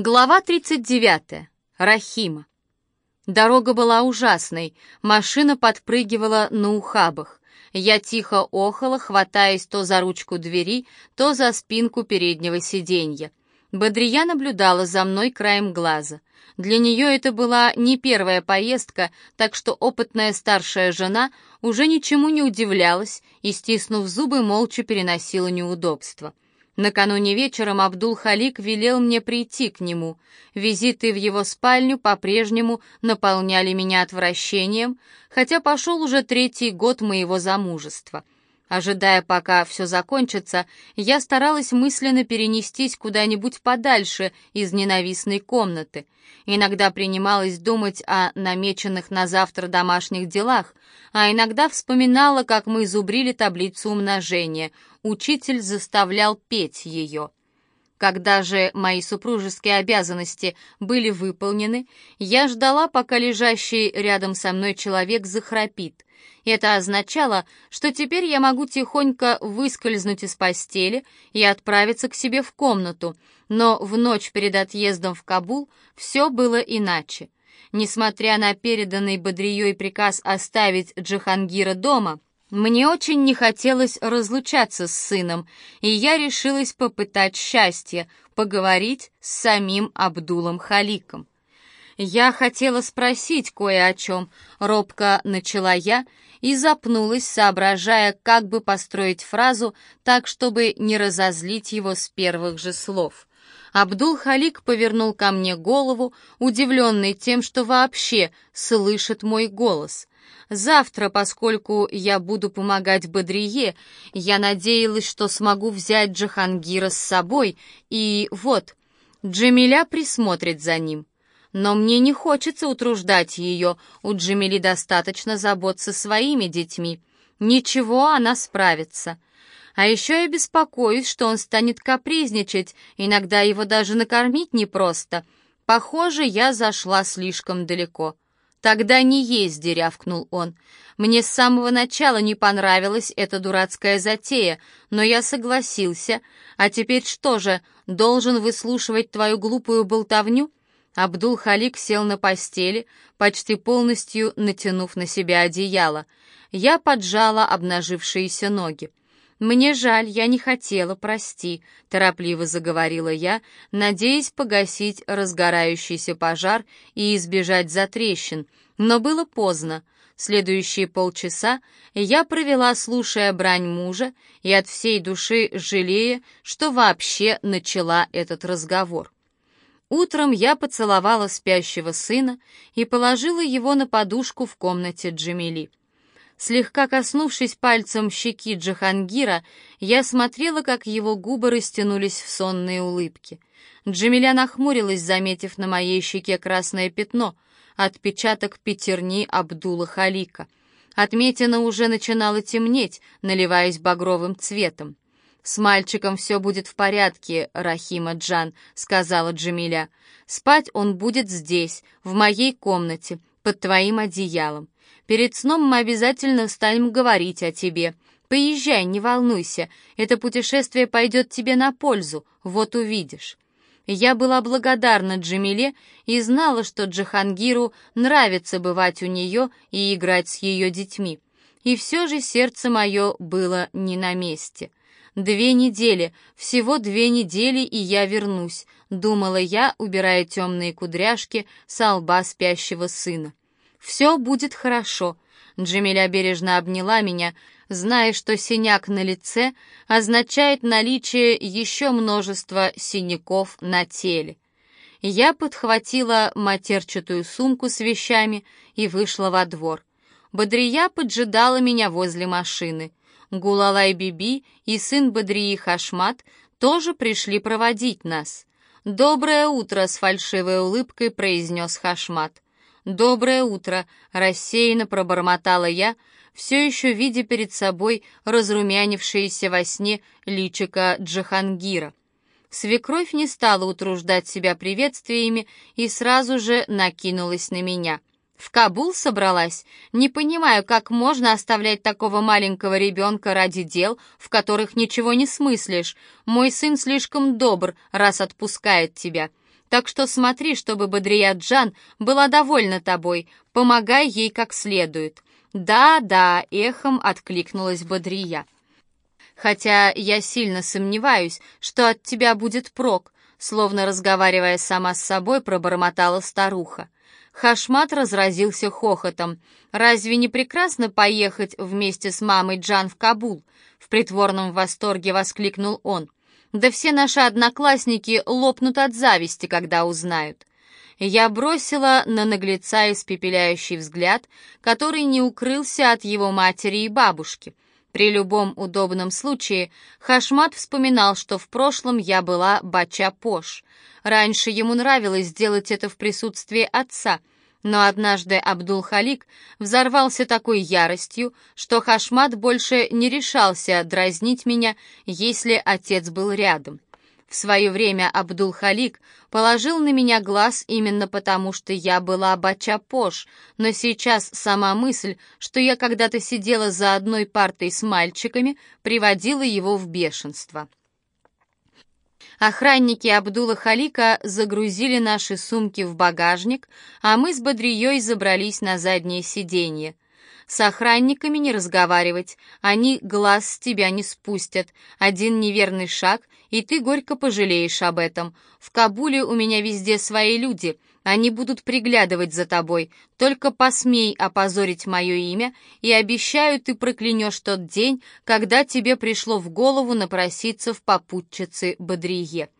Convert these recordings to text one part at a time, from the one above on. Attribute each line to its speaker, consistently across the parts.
Speaker 1: Глава 39. Рахима. Дорога была ужасной, машина подпрыгивала на ухабах. Я тихо охала, хватаясь то за ручку двери, то за спинку переднего сиденья. Бодрия наблюдала за мной краем глаза. Для нее это была не первая поездка, так что опытная старшая жена уже ничему не удивлялась и, стиснув зубы, молча переносила неудобства. Накануне вечером Абдул-Халик велел мне прийти к нему. Визиты в его спальню по-прежнему наполняли меня отвращением, хотя пошел уже третий год моего замужества — Ожидая, пока все закончится, я старалась мысленно перенестись куда-нибудь подальше из ненавистной комнаты. Иногда принималась думать о намеченных на завтра домашних делах, а иногда вспоминала, как мы зубрили таблицу умножения. Учитель заставлял петь ее. Когда же мои супружеские обязанности были выполнены, я ждала, пока лежащий рядом со мной человек захрапит. Это означало, что теперь я могу тихонько выскользнуть из постели и отправиться к себе в комнату, но в ночь перед отъездом в Кабул все было иначе. Несмотря на переданный Бодрией приказ оставить Джахангира дома, мне очень не хотелось разлучаться с сыном, и я решилась попытать счастье, поговорить с самим Абдулом Халиком. Я хотела спросить кое о чем, робко начала я и запнулась, соображая, как бы построить фразу так, чтобы не разозлить его с первых же слов. Абдул-Халик повернул ко мне голову, удивленный тем, что вообще слышит мой голос. Завтра, поскольку я буду помогать Бодрие, я надеялась, что смогу взять Джахангира с собой, и вот, Джамиля присмотрит за ним. Но мне не хочется утруждать ее, у Джамили достаточно заботиться своими детьми. Ничего, она справится. А еще я беспокоюсь, что он станет капризничать, иногда его даже накормить непросто. Похоже, я зашла слишком далеко. «Тогда не езди», — рявкнул он. «Мне с самого начала не понравилась эта дурацкая затея, но я согласился. А теперь что же, должен выслушивать твою глупую болтовню?» Абдул-Халик сел на постели, почти полностью натянув на себя одеяло. Я поджала обнажившиеся ноги. «Мне жаль, я не хотела, прости», — торопливо заговорила я, надеясь погасить разгорающийся пожар и избежать затрещин. Но было поздно. Следующие полчаса я провела, слушая брань мужа и от всей души жалея, что вообще начала этот разговор. Утром я поцеловала спящего сына и положила его на подушку в комнате Джамили. Слегка коснувшись пальцем щеки Джахангира, я смотрела, как его губы растянулись в сонные улыбки. Джамиля нахмурилась, заметив на моей щеке красное пятно, отпечаток пятерни Абдула Халика. Отметина уже начинала темнеть, наливаясь багровым цветом. «С мальчиком все будет в порядке, Рахима Джан», — сказала Джамиля. «Спать он будет здесь, в моей комнате, под твоим одеялом. Перед сном мы обязательно станем говорить о тебе. Поезжай, не волнуйся, это путешествие пойдет тебе на пользу, вот увидишь». Я была благодарна Джамиле и знала, что Джахангиру нравится бывать у нее и играть с ее детьми. И все же сердце мое было не на месте. «Две недели, всего две недели, и я вернусь», — думала я, убирая темные кудряшки с лба спящего сына. «Все будет хорошо». Джамиля бережно обняла меня, зная, что синяк на лице означает наличие еще множества синяков на теле. Я подхватила матерчатую сумку с вещами и вышла во двор. Бодрия поджидала меня возле машины. Гулалай Биби и сын Бодрии Хашмат тоже пришли проводить нас. «Доброе утро!» — с фальшивой улыбкой произнес Хашмат. «Доброе утро!» — рассеянно пробормотала я, все еще видя перед собой разрумянившееся во сне личика Джахангира. Свекровь не стала утруждать себя приветствиями и сразу же накинулась на меня. «В Кабул собралась? Не понимаю, как можно оставлять такого маленького ребенка ради дел, в которых ничего не смыслишь. Мой сын слишком добр, раз отпускает тебя. Так что смотри, чтобы Бадрия Джан была довольна тобой, помогай ей как следует». «Да, да», — эхом откликнулась Бодрия. «Хотя я сильно сомневаюсь, что от тебя будет прок», словно разговаривая сама с собой, пробормотала старуха. Хашмат разразился хохотом. «Разве не прекрасно поехать вместе с мамой Джан в Кабул?» В притворном восторге воскликнул он. «Да все наши одноклассники лопнут от зависти, когда узнают». Я бросила на наглеца испепеляющий взгляд, который не укрылся от его матери и бабушки. При любом удобном случае Хашмат вспоминал, что в прошлом я была бача-пош. Раньше ему нравилось делать это в присутствии отца, но однажды Абдул-Халик взорвался такой яростью, что Хашмат больше не решался дразнить меня, если отец был рядом. В свое время Абдул-Халик положил на меня глаз именно потому, что я была бача-пош, но сейчас сама мысль, что я когда-то сидела за одной партой с мальчиками, приводила его в бешенство. Охранники Абдула Халика загрузили наши сумки в багажник, а мы с Бодрией забрались на заднее сиденье — с охранниками не разговаривать, они глаз с тебя не спустят. Один неверный шаг, и ты горько пожалеешь об этом. В Кабуле у меня везде свои люди, они будут приглядывать за тобой. Только посмей опозорить мое имя, и обещаю, ты проклянешь тот день, когда тебе пришло в голову напроситься в попутчицы Бодрие».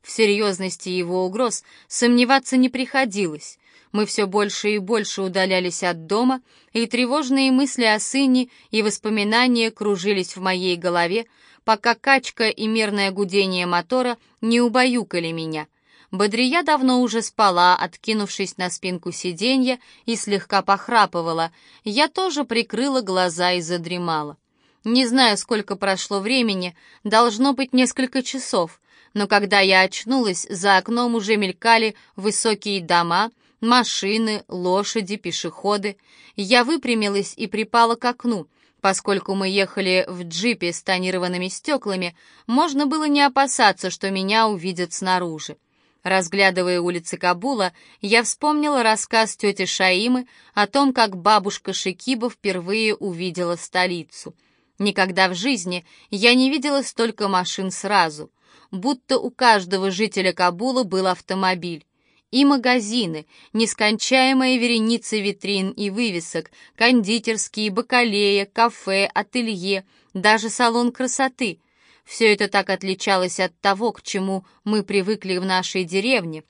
Speaker 1: В серьезности его угроз сомневаться не приходилось. Мы все больше и больше удалялись от дома, и тревожные мысли о сыне и воспоминания кружились в моей голове, пока качка и мерное гудение мотора не убаюкали меня. Бодрия давно уже спала, откинувшись на спинку сиденья и слегка похрапывала. Я тоже прикрыла глаза и задремала. Не знаю, сколько прошло времени, должно быть несколько часов, но когда я очнулась, за окном уже мелькали высокие дома, машины, лошади, пешеходы. Я выпрямилась и припала к окну. Поскольку мы ехали в джипе с тонированными стеклами, можно было не опасаться, что меня увидят снаружи. Разглядывая улицы Кабула, я вспомнила рассказ тети Шаимы о том, как бабушка Шикиба впервые увидела столицу. Никогда в жизни я не видела столько машин сразу, будто у каждого жителя Кабула был автомобиль и магазины, нескончаемая вереница витрин и вывесок, кондитерские, бакалея, кафе, ателье, даже салон красоты. Все это так отличалось от того, к чему мы привыкли в нашей деревне.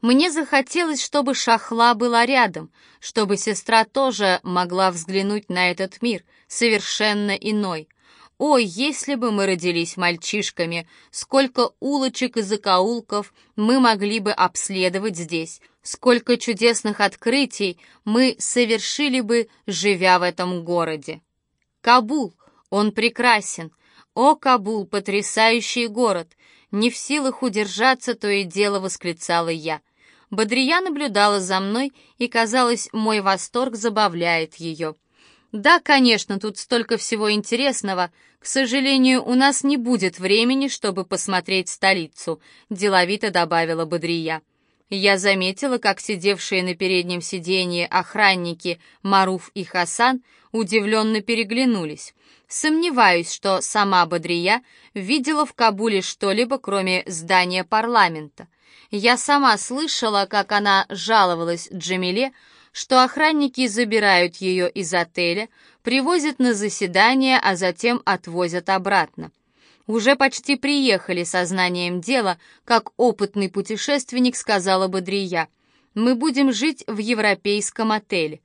Speaker 1: Мне захотелось, чтобы Шахла была рядом, чтобы сестра тоже могла взглянуть на этот мир, совершенно иной — Ой, если бы мы родились мальчишками, сколько улочек и закоулков мы могли бы обследовать здесь, сколько чудесных открытий мы совершили бы, живя в этом городе. Кабул, он прекрасен. О, Кабул, потрясающий город! Не в силах удержаться, то и дело восклицала я. Бодрия наблюдала за мной, и, казалось, мой восторг забавляет ее. Да, конечно, тут столько всего интересного. К сожалению, у нас не будет времени, чтобы посмотреть столицу, деловито добавила Бодрия. Я заметила, как сидевшие на переднем сиденье охранники Маруф и Хасан удивленно переглянулись. Сомневаюсь, что сама Бодрия видела в Кабуле что-либо, кроме здания парламента. Я сама слышала, как она жаловалась Джамиле, что охранники забирают ее из отеля, привозят на заседание, а затем отвозят обратно. Уже почти приехали со знанием дела, как опытный путешественник сказала Бодрия. «Мы будем жить в европейском отеле».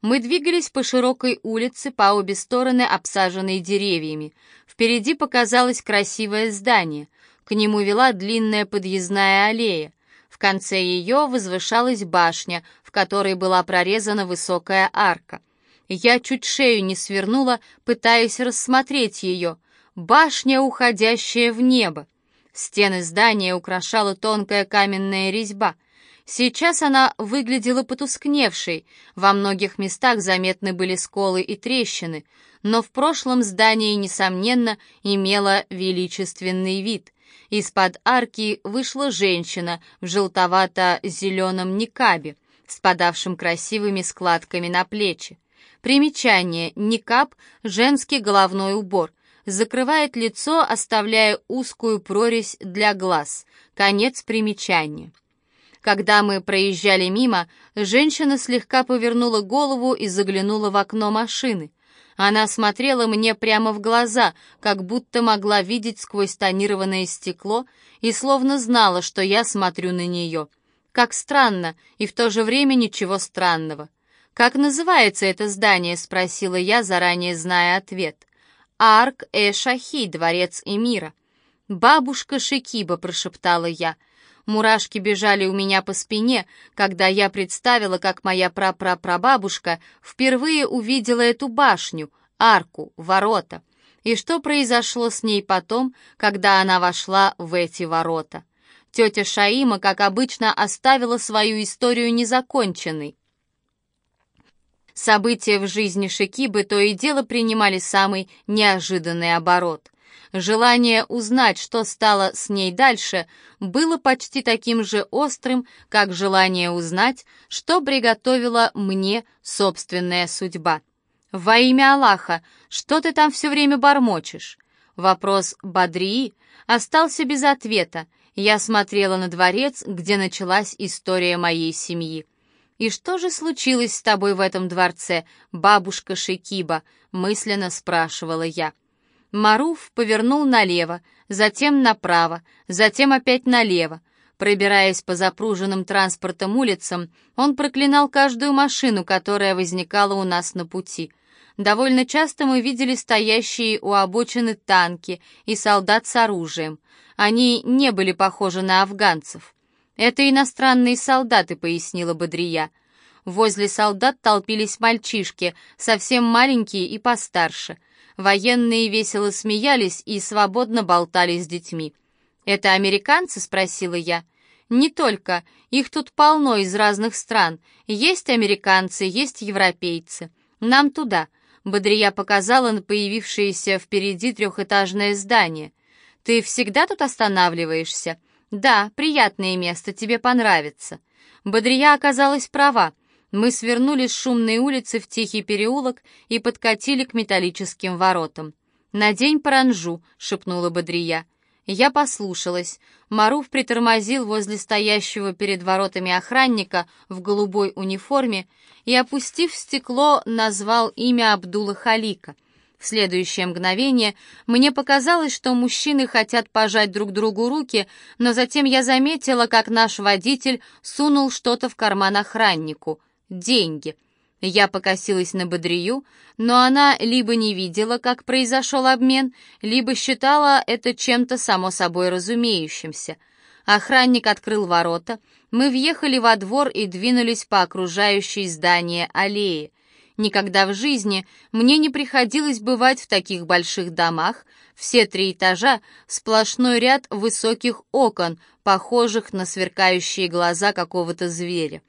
Speaker 1: Мы двигались по широкой улице, по обе стороны обсаженной деревьями. Впереди показалось красивое здание. К нему вела длинная подъездная аллея. В конце ее возвышалась башня, в которой была прорезана высокая арка. Я чуть шею не свернула, пытаясь рассмотреть ее. Башня, уходящая в небо. Стены здания украшала тонкая каменная резьба. Сейчас она выглядела потускневшей, во многих местах заметны были сколы и трещины, но в прошлом здание, несомненно, имело величественный вид — Из-под арки вышла женщина в желтовато-зеленом никабе, спадавшим красивыми складками на плечи. Примечание. Никаб – женский головной убор. Закрывает лицо, оставляя узкую прорезь для глаз. Конец примечания. Когда мы проезжали мимо, женщина слегка повернула голову и заглянула в окно машины. Она смотрела мне прямо в глаза, как будто могла видеть сквозь тонированное стекло и словно знала, что я смотрю на нее. Как странно, и в то же время ничего странного. «Как называется это здание?» — спросила я, заранее зная ответ. «Арк-э-Шахи, дворец Эмира». «Бабушка Шикиба», — прошептала я. Мурашки бежали у меня по спине, когда я представила, как моя прапрапрабабушка впервые увидела эту башню, арку, ворота. И что произошло с ней потом, когда она вошла в эти ворота. Тетя Шаима, как обычно, оставила свою историю незаконченной. События в жизни Шикибы то и дело принимали самый неожиданный оборот. Желание узнать, что стало с ней дальше, было почти таким же острым, как желание узнать, что приготовила мне собственная судьба. «Во имя Аллаха, что ты там все время бормочешь?» Вопрос Бадрии остался без ответа. Я смотрела на дворец, где началась история моей семьи. «И что же случилось с тобой в этом дворце, бабушка Шикиба?» — мысленно спрашивала я. Маруф повернул налево, затем направо, затем опять налево. Пробираясь по запруженным транспортом улицам, он проклинал каждую машину, которая возникала у нас на пути. Довольно часто мы видели стоящие у обочины танки и солдат с оружием. Они не были похожи на афганцев. «Это иностранные солдаты», — пояснила Бодрия. Возле солдат толпились мальчишки, совсем маленькие и постарше — Военные весело смеялись и свободно болтали с детьми. «Это американцы?» — спросила я. «Не только. Их тут полно из разных стран. Есть американцы, есть европейцы. Нам туда». Бодрия показала на появившееся впереди трехэтажное здание. «Ты всегда тут останавливаешься?» «Да, приятное место, тебе понравится». Бодрия оказалась права. Мы свернули с шумной улицы в тихий переулок и подкатили к металлическим воротам. «Надень паранжу», — шепнула Бодрия. Я послушалась. Маруф притормозил возле стоящего перед воротами охранника в голубой униформе и, опустив стекло, назвал имя Абдула Халика. В следующее мгновение мне показалось, что мужчины хотят пожать друг другу руки, но затем я заметила, как наш водитель сунул что-то в карман охраннику — деньги. Я покосилась на Бодрию, но она либо не видела, как произошел обмен, либо считала это чем-то само собой разумеющимся. Охранник открыл ворота, мы въехали во двор и двинулись по окружающей здание аллее. Никогда в жизни мне не приходилось бывать в таких больших домах, все три этажа — сплошной ряд высоких окон, похожих на сверкающие глаза какого-то зверя.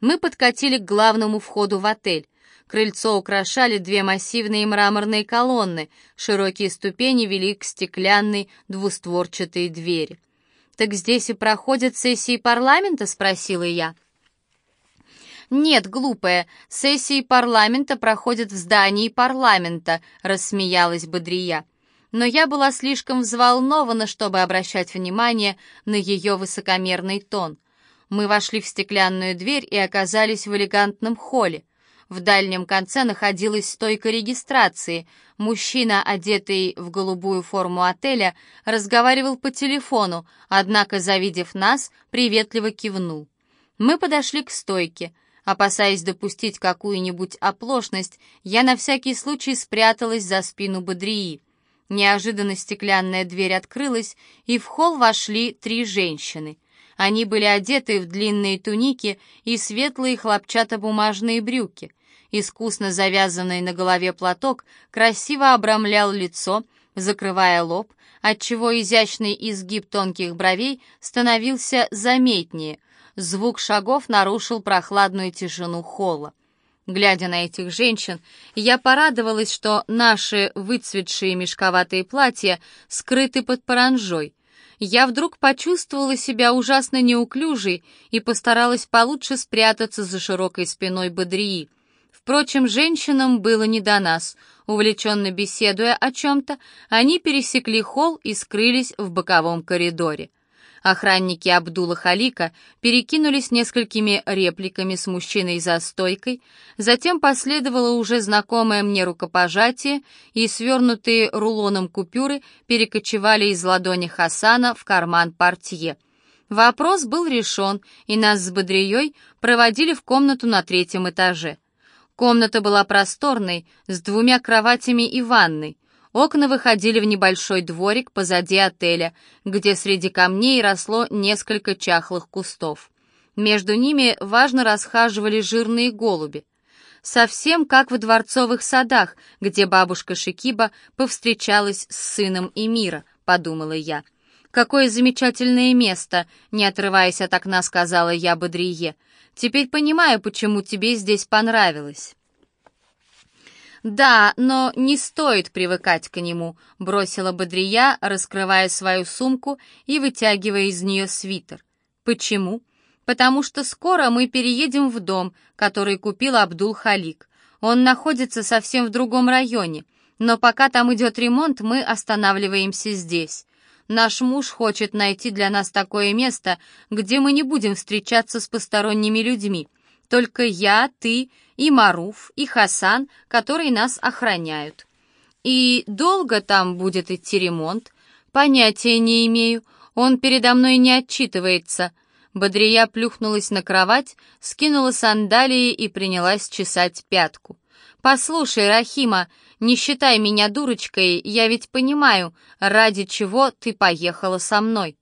Speaker 1: Мы подкатили к главному входу в отель. Крыльцо украшали две массивные мраморные колонны, широкие ступени вели к стеклянной двустворчатой двери. «Так здесь и проходят сессии парламента?» — спросила я. «Нет, глупая, сессии парламента проходят в здании парламента», — рассмеялась Бодрия. Но я была слишком взволнована, чтобы обращать внимание на ее высокомерный тон. Мы вошли в стеклянную дверь и оказались в элегантном холле. В дальнем конце находилась стойка регистрации. Мужчина, одетый в голубую форму отеля, разговаривал по телефону, однако, завидев нас, приветливо кивнул. Мы подошли к стойке. Опасаясь допустить какую-нибудь оплошность, я на всякий случай спряталась за спину Бодрии. Неожиданно стеклянная дверь открылась, и в холл вошли три женщины — они были одеты в длинные туники и светлые хлопчатобумажные брюки. Искусно завязанный на голове платок красиво обрамлял лицо, закрывая лоб, отчего изящный изгиб тонких бровей становился заметнее. Звук шагов нарушил прохладную тишину холла. Глядя на этих женщин, я порадовалась, что наши выцветшие мешковатые платья скрыты под паранжой. Я вдруг почувствовала себя ужасно неуклюжей и постаралась получше спрятаться за широкой спиной Бодрии. Впрочем, женщинам было не до нас. Увлеченно беседуя о чем-то, они пересекли холл и скрылись в боковом коридоре. Охранники Абдула Халика перекинулись несколькими репликами с мужчиной за стойкой, затем последовало уже знакомое мне рукопожатие, и свернутые рулоном купюры перекочевали из ладони Хасана в карман портье. Вопрос был решен, и нас с Бодрией проводили в комнату на третьем этаже. Комната была просторной, с двумя кроватями и ванной. Окна выходили в небольшой дворик позади отеля, где среди камней росло несколько чахлых кустов. Между ними важно расхаживали жирные голуби. Совсем как в дворцовых садах, где бабушка Шикиба повстречалась с сыном Эмира, подумала я. «Какое замечательное место!» — не отрываясь от окна, сказала я Бодрие. «Теперь понимаю, почему тебе здесь понравилось». «Да, но не стоит привыкать к нему», — бросила Бодрия, раскрывая свою сумку и вытягивая из нее свитер. «Почему?» «Потому что скоро мы переедем в дом, который купил Абдул-Халик. Он находится совсем в другом районе, но пока там идет ремонт, мы останавливаемся здесь. Наш муж хочет найти для нас такое место, где мы не будем встречаться с посторонними людьми, только я, ты и Маруф, и Хасан, которые нас охраняют. И долго там будет идти ремонт? Понятия не имею. Он передо мной не отчитывается. Бодрия плюхнулась на кровать, скинула сандалии и принялась чесать пятку. «Послушай, Рахима, не считай меня дурочкой, я ведь понимаю, ради чего ты поехала со мной».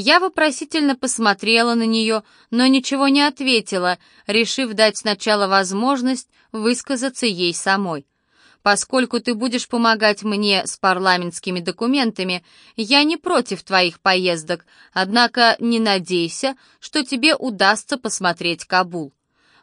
Speaker 1: Я вопросительно посмотрела на нее, но ничего не ответила, решив дать сначала возможность высказаться ей самой. Поскольку ты будешь помогать мне с парламентскими документами, я не против твоих поездок, однако не надейся, что тебе удастся посмотреть Кабул.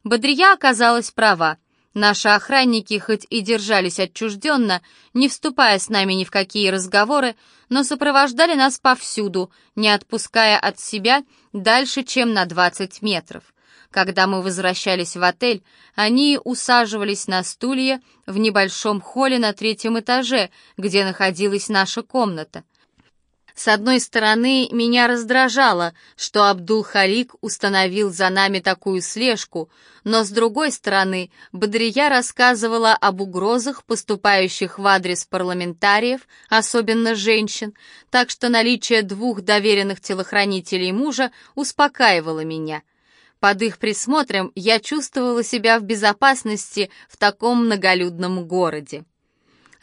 Speaker 1: Бодрия оказалась права. Наши охранники хоть и держались отчужденно, не вступая с нами ни в какие разговоры, но сопровождали нас повсюду, не отпуская от себя дальше, чем на 20 метров. Когда мы возвращались в отель, они усаживались на стулья в небольшом холле на третьем этаже, где находилась наша комната — с одной стороны, меня раздражало, что Абдул-Халик установил за нами такую слежку, но с другой стороны, Бодрия рассказывала об угрозах, поступающих в адрес парламентариев, особенно женщин, так что наличие двух доверенных телохранителей мужа успокаивало меня. Под их присмотром я чувствовала себя в безопасности в таком многолюдном городе.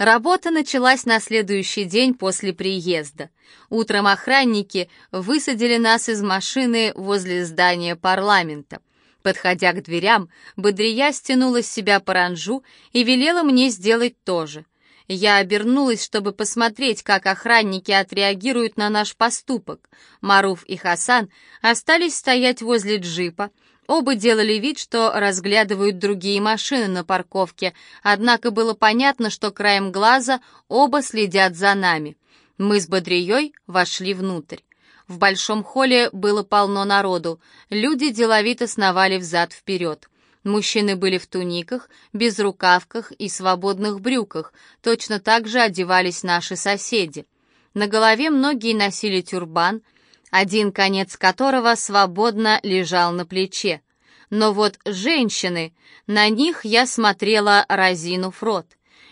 Speaker 1: Работа началась на следующий день после приезда. Утром охранники высадили нас из машины возле здания парламента. Подходя к дверям, Бодрия стянула с себя паранжу и велела мне сделать то же. Я обернулась, чтобы посмотреть, как охранники отреагируют на наш поступок. Маруф и Хасан остались стоять возле джипа, Оба делали вид, что разглядывают другие машины на парковке, однако было понятно, что краем глаза оба следят за нами. Мы с Бодрией вошли внутрь. В большом холле было полно народу, люди деловито сновали взад-вперед. Мужчины были в туниках, безрукавках и свободных брюках, точно так же одевались наши соседи. На голове многие носили тюрбан, один конец которого свободно лежал на плече. Но вот женщины, на них я смотрела разинув рот.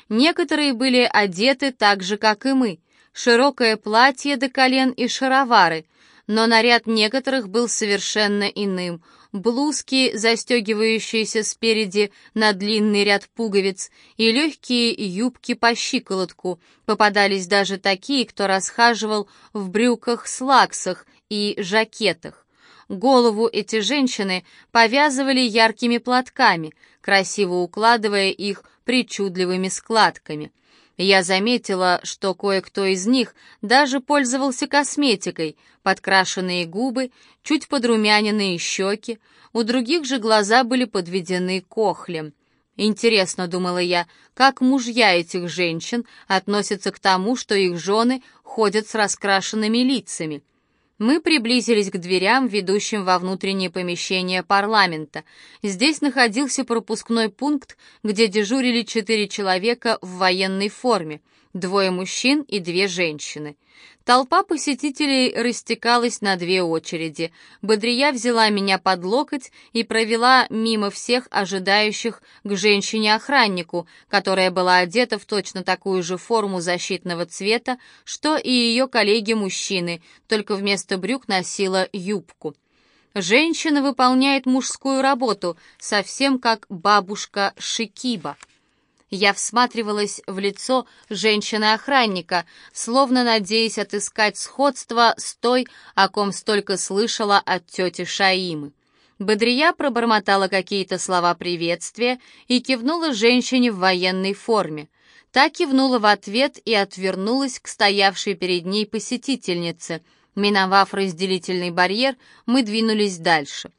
Speaker 1: Некоторые были одеты так же, как и мы, широкое платье до колен и шаровары, но наряд некоторых был совершенно иным — блузки, застегивающиеся спереди на длинный ряд пуговиц, и легкие юбки по щиколотку. Попадались даже такие, кто расхаживал в брюках-слаксах и жакетах. Голову эти женщины повязывали яркими платками, красиво укладывая их причудливыми складками. Я заметила, что кое-кто из них даже пользовался косметикой, подкрашенные губы, чуть подрумяненные щеки, у других же глаза были подведены кохлем. Интересно, думала я, как мужья этих женщин относятся к тому, что их жены ходят с раскрашенными лицами. Мы приблизились к дверям, ведущим во внутреннее помещение парламента. Здесь находился пропускной пункт, где дежурили четыре человека в военной форме, двое мужчин и две женщины. Толпа посетителей растекалась на две очереди. Бодрия взяла меня под локоть и провела мимо всех ожидающих к женщине-охраннику, которая была одета в точно такую же форму защитного цвета, что и ее коллеги-мужчины, только вместо брюк носила юбку. Женщина выполняет мужскую работу, совсем как бабушка Шикиба. Я всматривалась в лицо женщины-охранника, словно надеясь отыскать сходство с той, о ком столько слышала от тети Шаимы. Бодрия пробормотала какие-то слова приветствия и кивнула женщине в военной форме. Та кивнула в ответ и отвернулась к стоявшей перед ней посетительнице. Миновав разделительный барьер, мы двинулись дальше.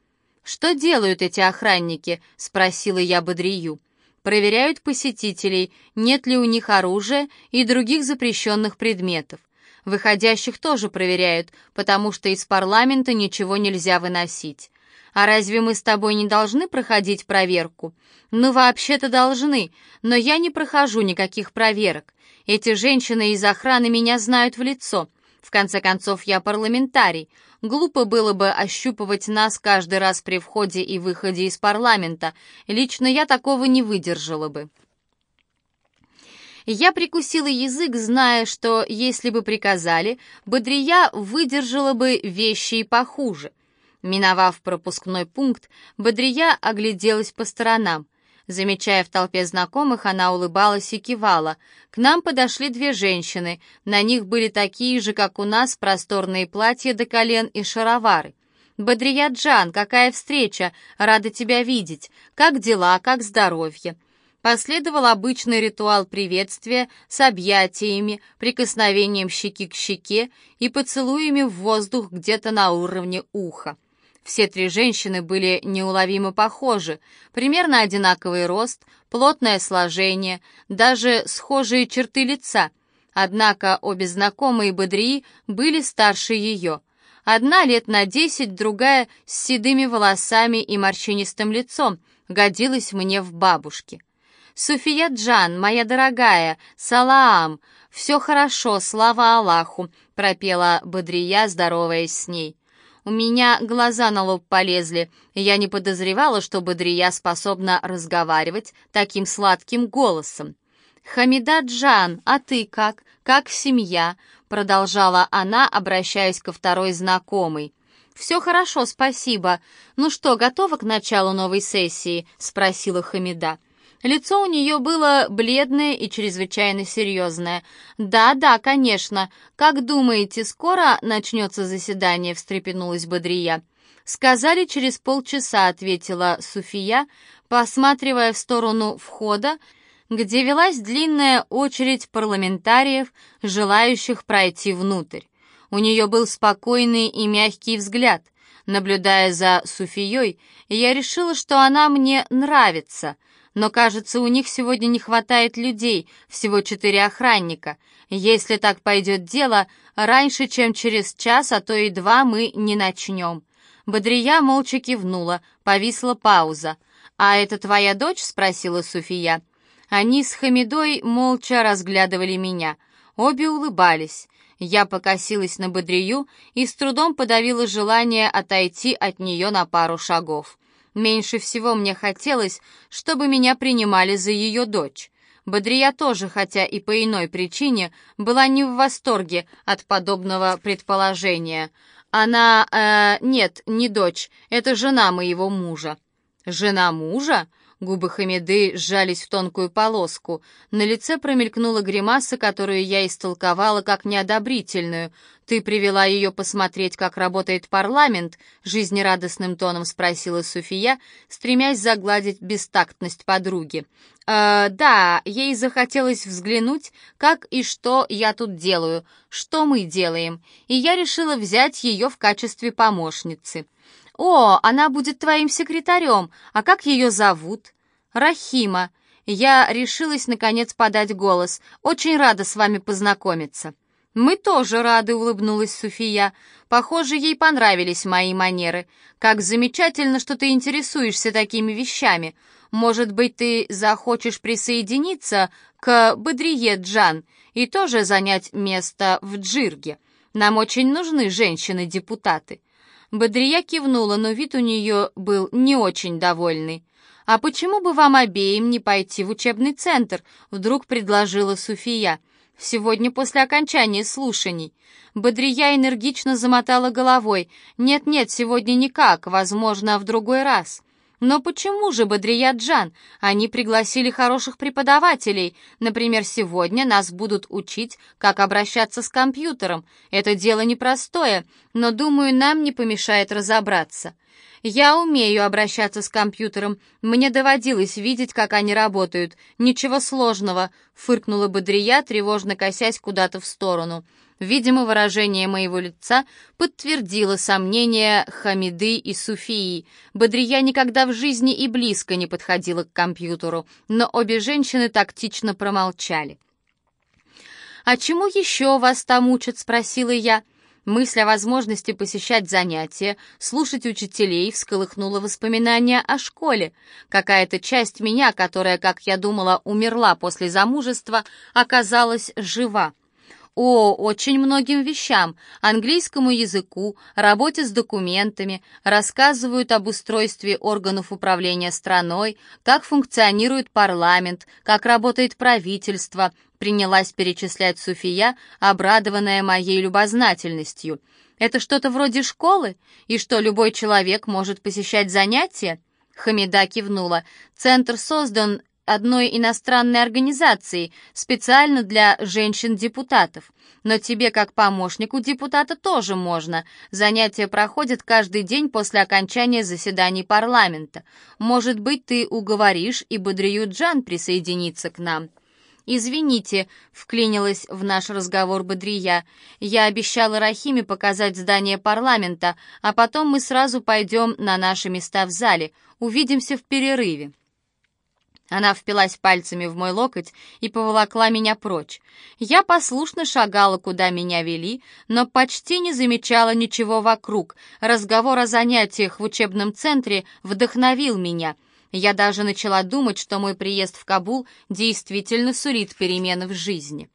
Speaker 1: «Что делают эти охранники?» — спросила я Бодрию проверяют посетителей, нет ли у них оружия и других запрещенных предметов. Выходящих тоже проверяют, потому что из парламента ничего нельзя выносить. А разве мы с тобой не должны проходить проверку? Ну, вообще-то должны, но я не прохожу никаких проверок. Эти женщины из охраны меня знают в лицо. В конце концов, я парламентарий. Глупо было бы ощупывать нас каждый раз при входе и выходе из парламента. Лично я такого не выдержала бы. Я прикусила язык, зная, что, если бы приказали, Бодрия выдержала бы вещи и похуже. Миновав пропускной пункт, Бодрия огляделась по сторонам. Замечая в толпе знакомых, она улыбалась и кивала. К нам подошли две женщины. На них были такие же, как у нас, просторные платья до колен и шаровары. «Бодрия Джан, какая встреча! Рада тебя видеть! Как дела, как здоровье?» Последовал обычный ритуал приветствия с объятиями, прикосновением щеки к щеке и поцелуями в воздух где-то на уровне уха. Все три женщины были неуловимо похожи, примерно одинаковый рост, плотное сложение, даже схожие черты лица. Однако обе знакомые Бодрии были старше ее. Одна лет на десять, другая с седыми волосами и морщинистым лицом, годилась мне в бабушке. «Суфия Джан, моя дорогая, салаам, все хорошо, слава Аллаху», пропела Бодрия, здороваясь с ней. У меня глаза на лоб полезли. Я не подозревала, что Бодрия способна разговаривать таким сладким голосом. «Хамида Джан, а ты как? Как семья?» Продолжала она, обращаясь ко второй знакомой. «Все хорошо, спасибо. Ну что, готова к началу новой сессии?» — спросила Хамида. Лицо у нее было бледное и чрезвычайно серьезное. «Да, да, конечно. Как думаете, скоро начнется заседание?» — встрепенулась Бодрия. «Сказали, через полчаса», — ответила Суфия, посматривая в сторону входа, где велась длинная очередь парламентариев, желающих пройти внутрь. У нее был спокойный и мягкий взгляд. Наблюдая за Суфией, я решила, что она мне нравится — но, кажется, у них сегодня не хватает людей, всего четыре охранника. Если так пойдет дело, раньше, чем через час, а то и два, мы не начнем». Бодрия молча кивнула, повисла пауза. «А это твоя дочь?» — спросила Суфия. Они с Хамидой молча разглядывали меня. Обе улыбались. Я покосилась на Бодрию и с трудом подавила желание отойти от нее на пару шагов. Меньше всего мне хотелось, чтобы меня принимали за ее дочь. Бодрия тоже, хотя и по иной причине, была не в восторге от подобного предположения. Она... Э, нет, не дочь, это жена моего мужа. «Жена мужа?» Губы Хамиды сжались в тонкую полоску. На лице промелькнула гримаса, которую я истолковала как неодобрительную. «Ты привела ее посмотреть, как работает парламент?» — жизнерадостным тоном спросила Суфия, стремясь загладить бестактность подруги. «Э, «Да, ей захотелось взглянуть, как и что я тут делаю, что мы делаем, и я решила взять ее в качестве помощницы». «О, она будет твоим секретарем, а как ее зовут?» «Рахима!» Я решилась, наконец, подать голос. «Очень рада с вами познакомиться». «Мы тоже рады», — улыбнулась Суфия. «Похоже, ей понравились мои манеры. Как замечательно, что ты интересуешься такими вещами. Может быть, ты захочешь присоединиться к Бодрие Джан и тоже занять место в Джирге. Нам очень нужны женщины-депутаты». Бодрия кивнула, но вид у нее был не очень довольный. «А почему бы вам обеим не пойти в учебный центр?» — вдруг предложила Суфия. «Сегодня после окончания слушаний». Бодрия энергично замотала головой. «Нет-нет, сегодня никак, возможно, в другой раз». Но почему же Бодрияджан? Они пригласили хороших преподавателей. Например, сегодня нас будут учить, как обращаться с компьютером. Это дело непростое, но, думаю, нам не помешает разобраться. Я умею обращаться с компьютером. Мне доводилось видеть, как они работают. Ничего сложного, фыркнула Бодрия, тревожно косясь куда-то в сторону. Видимо, выражение моего лица подтвердило сомнения Хамиды и Суфии. Бодрия никогда в жизни и близко не подходила к компьютеру, но обе женщины тактично промолчали. «А чему еще вас там учат?» — спросила я. Мысль о возможности посещать занятия, слушать учителей всколыхнула воспоминания о школе. Какая-то часть меня, которая, как я думала, умерла после замужества, оказалась жива. О, очень многим вещам, английскому языку, работе с документами, рассказывают об устройстве органов управления страной, как функционирует парламент, как работает правительство, принялась перечислять Суфия, обрадованная моей любознательностью. Это что-то вроде школы? И что, любой человек может посещать занятия? Хамида кивнула. Центр создан одной иностранной организацией, специально для женщин-депутатов. Но тебе, как помощнику депутата, тоже можно. Занятия проходят каждый день после окончания заседаний парламента. Может быть, ты уговоришь и Бодрию Джан присоединиться к нам». «Извините», — вклинилась в наш разговор Бодрия. «Я обещала Рахиме показать здание парламента, а потом мы сразу пойдем на наши места в зале. Увидимся в перерыве». Она впилась пальцами в мой локоть и поволокла меня прочь. Я послушно шагала, куда меня вели, но почти не замечала ничего вокруг. Разговор о занятиях в учебном центре вдохновил меня. Я даже начала думать, что мой приезд в Кабул действительно сулит перемены в жизни.